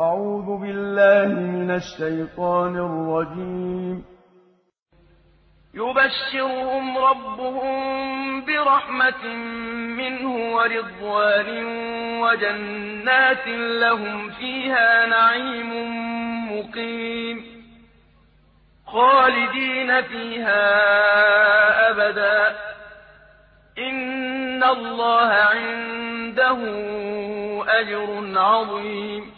أعوذ بالله من الشيطان الرجيم. يبشرهم ربهم برحمة منه ورضوان وجنات لهم فيها نعيم مقيم. خالدين فيها أبدا. إن الله عنده أجر عظيم.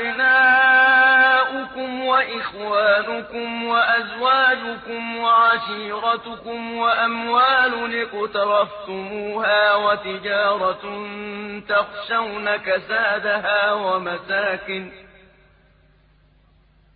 آباؤكم وأبناؤكم وإخوانكم وأزواجكم وعشيرتكم وأموال اقترفتموها وتجارة تخشون كسادها ومساكن